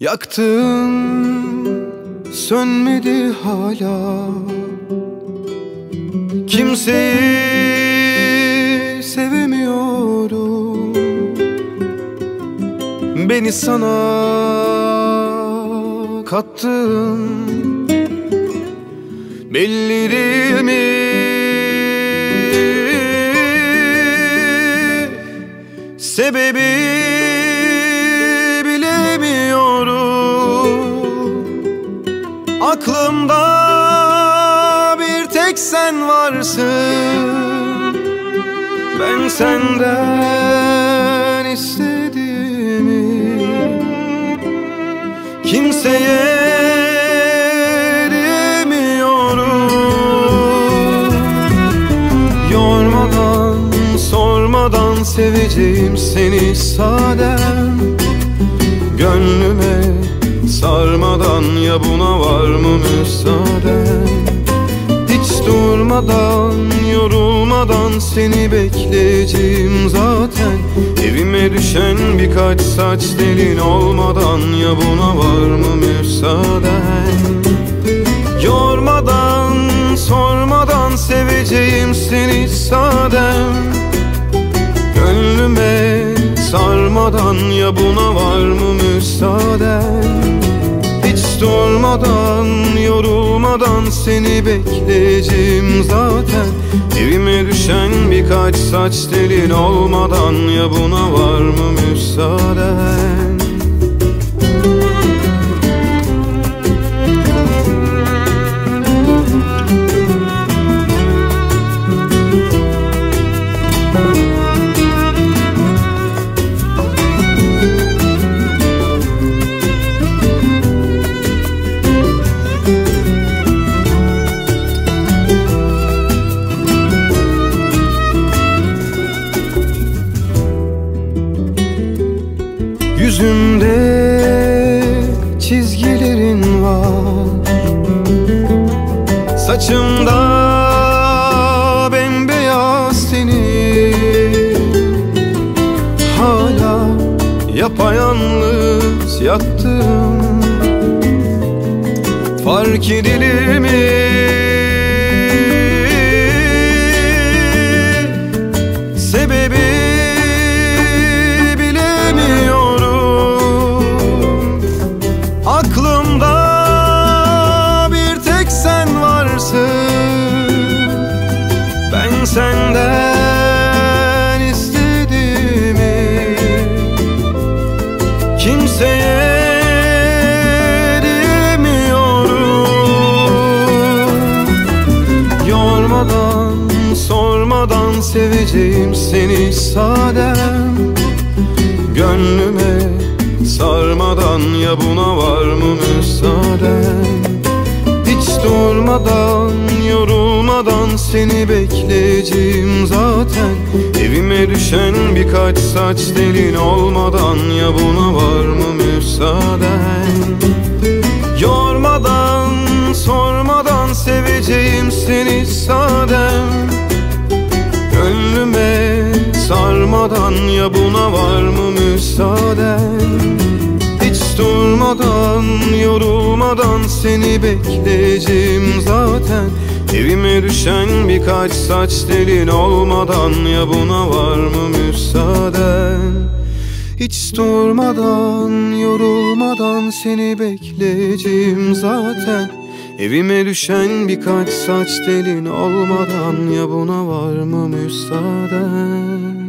Yaktın sönmedi hala. Kimseyi sevemiyorum. Beni sana kattın. Bellerimi Sebebi Aklımda bir tek sen varsın. Ben senden istediğimi Kimseye demiyorum Yormadan, sormadan seveceğim seni sadem. Gönlüme Sarmadan ya buna var mı müsaade? Hiç durmadan yorulmadan seni bekleyeceğim zaten. Evime düşen birkaç saç delin olmadan ya buna var mı müsaade? Yormadan sormadan seveceğim seni sadem. Gönlüme sarmadan ya buna var mı müsaaden durmadan yorulmadan seni bekleyeceğim zaten. Evime düşen birkaç saç telin olmadan ya buna var mı müsaaden Yüzümde çizgilerin var Saçımda bembeyaz senin Hala yapayalnız yattım Fark edilir mi? Yormadan sormadan seveceğim seni sadem. Gönlüme sarmadan ya buna var mı müsaaden Hiç durmadan yorulmadan seni bekleyeceğim zaten. Evime düşen birkaç saç delin olmadan ya buna var mı müsaaden Yormadan sormadan seveceğim seni sadem. Gönlüme sarmadan ya buna var mı müsaaden durmadan yorulmadan seni bekleyeceğim zaten. Evime düşen birkaç saç delin olmadan ya buna var mı müsaaden Hiç durmadan yorulmadan seni bekleyeceğim zaten Evime düşen birkaç saç delin olmadan ya buna var mı müsaaden